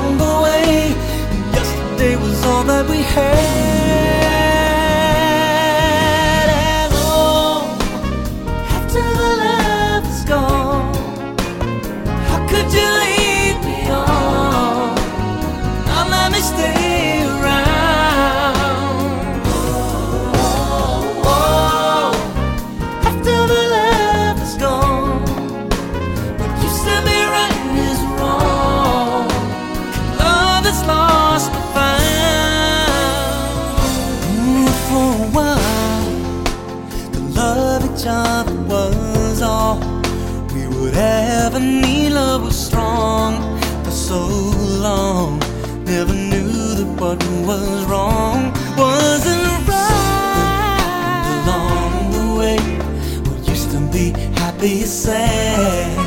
Along the way. Yesterday was all that we had. Love each other was all we would ever need. Love was strong for so long. Never knew that what was wrong wasn't right. Along the way, what used to be happy is sad.